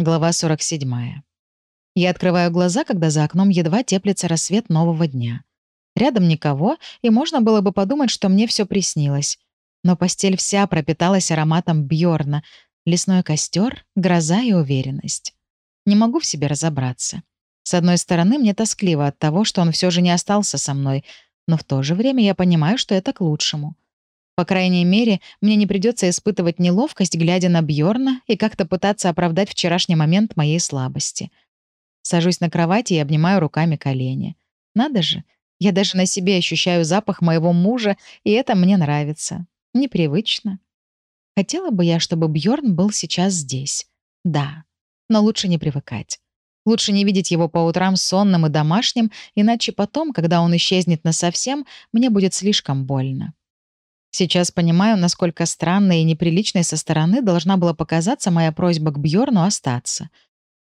Глава 47. Я открываю глаза, когда за окном едва теплится рассвет нового дня. Рядом никого, и можно было бы подумать, что мне все приснилось. Но постель вся пропиталась ароматом Бьорна, лесной костер, гроза и уверенность. Не могу в себе разобраться. С одной стороны, мне тоскливо от того, что он все же не остался со мной, но в то же время я понимаю, что это к лучшему. По крайней мере, мне не придется испытывать неловкость, глядя на Бьорна, и как-то пытаться оправдать вчерашний момент моей слабости. Сажусь на кровати и обнимаю руками колени. Надо же, я даже на себе ощущаю запах моего мужа, и это мне нравится. Непривычно. Хотела бы я, чтобы Бьорн был сейчас здесь. Да, но лучше не привыкать. Лучше не видеть его по утрам сонным и домашним, иначе потом, когда он исчезнет насовсем, мне будет слишком больно. Сейчас понимаю, насколько странной и неприличной со стороны должна была показаться моя просьба к Бьорну остаться.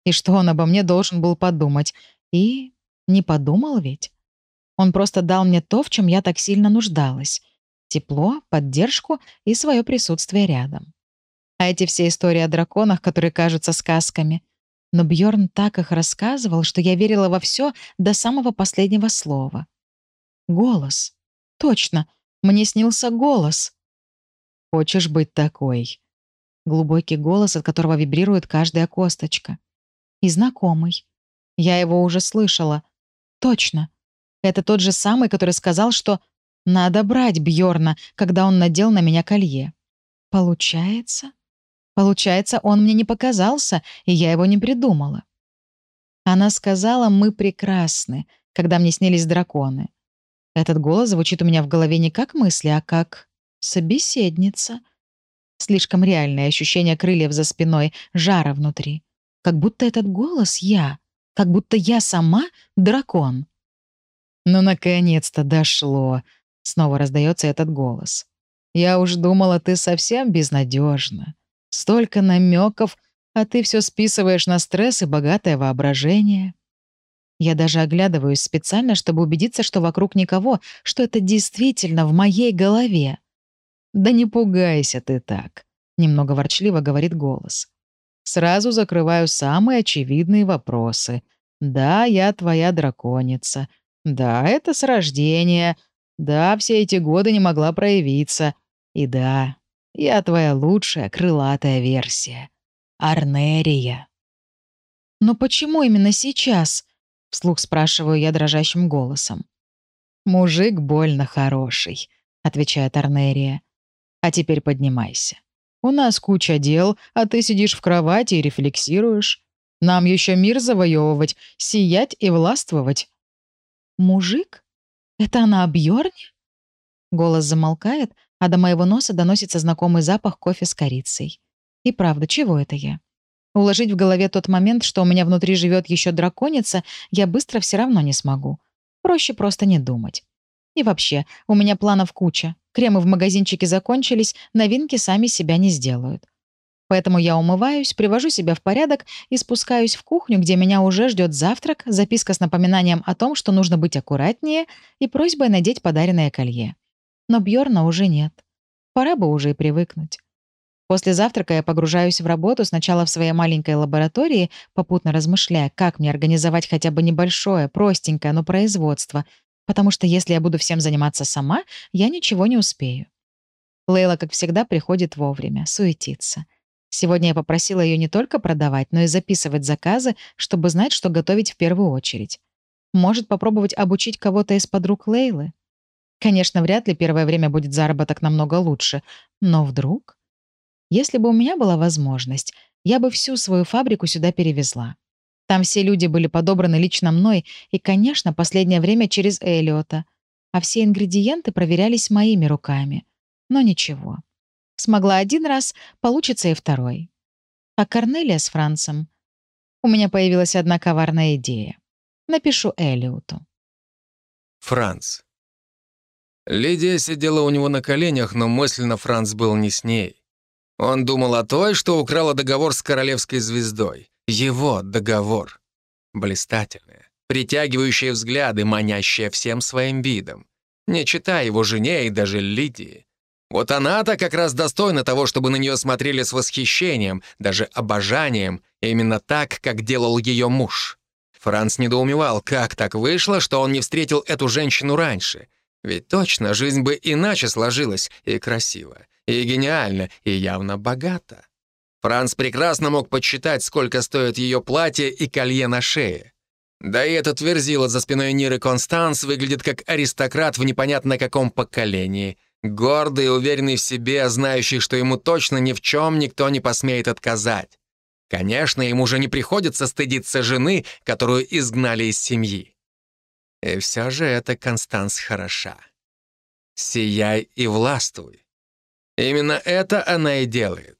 И что он обо мне должен был подумать. И не подумал ведь. Он просто дал мне то, в чем я так сильно нуждалась. Тепло, поддержку и свое присутствие рядом. А эти все истории о драконах, которые кажутся сказками. Но Бьорн так их рассказывал, что я верила во все до самого последнего слова. Голос. Точно, мне снился голос. «Хочешь быть такой?» Глубокий голос, от которого вибрирует каждая косточка. И знакомый. Я его уже слышала. Точно. Это тот же самый, который сказал, что надо брать Бьорна, когда он надел на меня колье. Получается? Получается, он мне не показался, и я его не придумала. Она сказала, мы прекрасны, когда мне снились драконы. Этот голос звучит у меня в голове не как мысли, а как собеседница. Слишком реальное ощущение крыльев за спиной, жара внутри. Как будто этот голос я, как будто я сама дракон. «Ну, наконец-то дошло!» — снова раздается этот голос. «Я уж думала, ты совсем безнадежна. Столько намеков, а ты все списываешь на стресс и богатое воображение». Я даже оглядываюсь специально, чтобы убедиться, что вокруг никого, что это действительно в моей голове. «Да не пугайся ты так», — немного ворчливо говорит голос. «Сразу закрываю самые очевидные вопросы. Да, я твоя драконица. Да, это с рождения. Да, все эти годы не могла проявиться. И да, я твоя лучшая крылатая версия. Арнерия». «Но почему именно сейчас?» Вслух спрашиваю я дрожащим голосом. «Мужик больно хороший», — отвечает Арнерия. «А теперь поднимайся. У нас куча дел, а ты сидишь в кровати и рефлексируешь. Нам еще мир завоевывать, сиять и властвовать». «Мужик? Это она о Бьорне?» Голос замолкает, а до моего носа доносится знакомый запах кофе с корицей. И правда, чего это я? Уложить в голове тот момент, что у меня внутри живет еще драконица, я быстро все равно не смогу. Проще просто не думать. И вообще, у меня планов куча. Кремы в магазинчике закончились, новинки сами себя не сделают. Поэтому я умываюсь, привожу себя в порядок и спускаюсь в кухню, где меня уже ждет завтрак, записка с напоминанием о том, что нужно быть аккуратнее, и просьбой надеть подаренное колье. Но Бьорна уже нет. Пора бы уже и привыкнуть. После завтрака я погружаюсь в работу сначала в своей маленькой лаборатории, попутно размышляя, как мне организовать хотя бы небольшое, простенькое, но производство, потому что если я буду всем заниматься сама, я ничего не успею. Лейла, как всегда, приходит вовремя, суетится. Сегодня я попросила ее не только продавать, но и записывать заказы, чтобы знать, что готовить в первую очередь. Может попробовать обучить кого-то из подруг Лейлы? Конечно, вряд ли первое время будет заработок намного лучше, но вдруг... Если бы у меня была возможность, я бы всю свою фабрику сюда перевезла. Там все люди были подобраны лично мной, и, конечно, последнее время через Эллиота. А все ингредиенты проверялись моими руками. Но ничего. Смогла один раз, получится и второй. А Корнелия с Францем? У меня появилась одна коварная идея. Напишу Эллиоту. Франц. Лидия сидела у него на коленях, но мысленно Франц был не с ней. Он думал о той, что украла договор с королевской звездой. Его договор. Блистательная, притягивающая взгляды, манящая всем своим видом. Не читая его жене и даже Лидии. Вот она-то как раз достойна того, чтобы на нее смотрели с восхищением, даже обожанием, именно так, как делал ее муж. Франц недоумевал, как так вышло, что он не встретил эту женщину раньше. Ведь точно, жизнь бы иначе сложилась, и красиво, и гениально, и явно богато. Франц прекрасно мог подсчитать, сколько стоит ее платье и колье на шее. Да и этот верзила за спиной Ниры Констанс выглядит как аристократ в непонятно каком поколении. Гордый, уверенный в себе, знающий, что ему точно ни в чем никто не посмеет отказать. Конечно, ему же не приходится стыдиться жены, которую изгнали из семьи. И все же эта Констанс хороша. Сияй и властвуй. Именно это она и делает.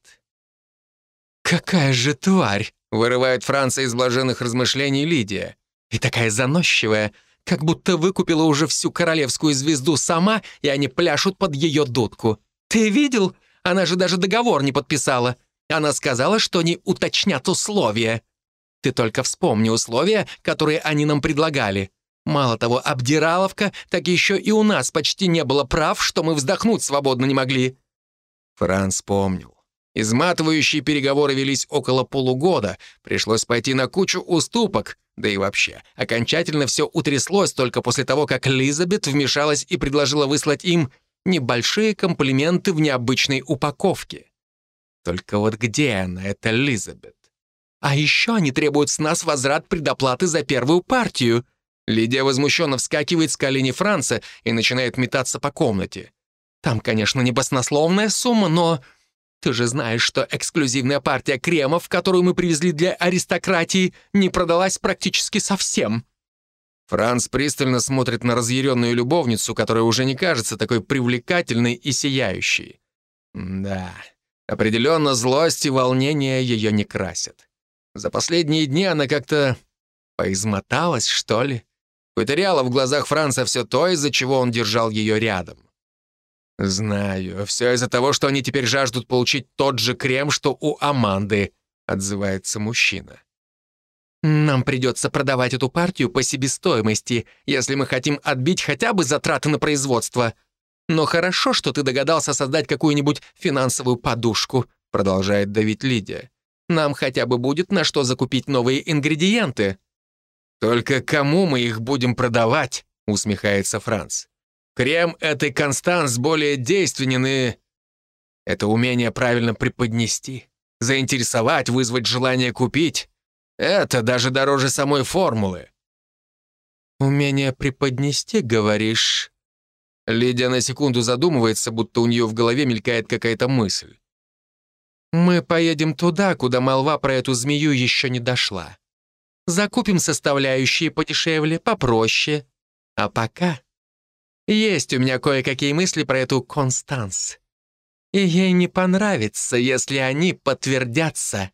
«Какая же тварь!» — вырывает Франца из блаженных размышлений Лидия. «И такая заносчивая, как будто выкупила уже всю королевскую звезду сама, и они пляшут под ее дудку. Ты видел? Она же даже договор не подписала. Она сказала, что не уточнят условия. Ты только вспомни условия, которые они нам предлагали. Мало того, обдираловка, так еще и у нас почти не было прав, что мы вздохнуть свободно не могли». Франц помнил. Изматывающие переговоры велись около полугода, пришлось пойти на кучу уступок, да и вообще, окончательно все утряслось только после того, как Лизабет вмешалась и предложила выслать им небольшие комплименты в необычной упаковке. Только вот где она, эта Лизабет? А еще они требуют с нас возврат предоплаты за первую партию. Лидия возмущенно вскакивает с колени Франца и начинает метаться по комнате. Там, конечно, не баснословная сумма, но ты же знаешь, что эксклюзивная партия кремов, которую мы привезли для аристократии, не продалась практически совсем». Франц пристально смотрит на разъяренную любовницу, которая уже не кажется такой привлекательной и сияющей. Да, определенно злость и волнение ее не красят. За последние дни она как-то поизмоталась, что ли? Потеряла в глазах Франца все то, из-за чего он держал ее рядом. «Знаю. Все из-за того, что они теперь жаждут получить тот же крем, что у Аманды», — отзывается мужчина. «Нам придется продавать эту партию по себестоимости, если мы хотим отбить хотя бы затраты на производство. Но хорошо, что ты догадался создать какую-нибудь финансовую подушку», — продолжает давить Лидия. «Нам хотя бы будет на что закупить новые ингредиенты». «Только кому мы их будем продавать?» — усмехается Франц. Крем этой Констанс более действенен и... Это умение правильно преподнести, заинтересовать, вызвать желание купить. Это даже дороже самой формулы. «Умение преподнести, говоришь?» Лидия на секунду задумывается, будто у нее в голове мелькает какая-то мысль. «Мы поедем туда, куда молва про эту змею еще не дошла. Закупим составляющие подешевле, попроще. А пока есть у меня кое-какие мысли про эту Констанс. И ей не понравится, если они подтвердятся».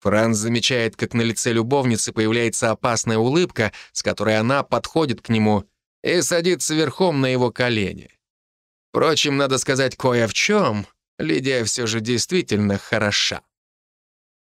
Франц замечает, как на лице любовницы появляется опасная улыбка, с которой она подходит к нему и садится верхом на его колени. Впрочем, надо сказать кое в чем, Лидия все же действительно хороша.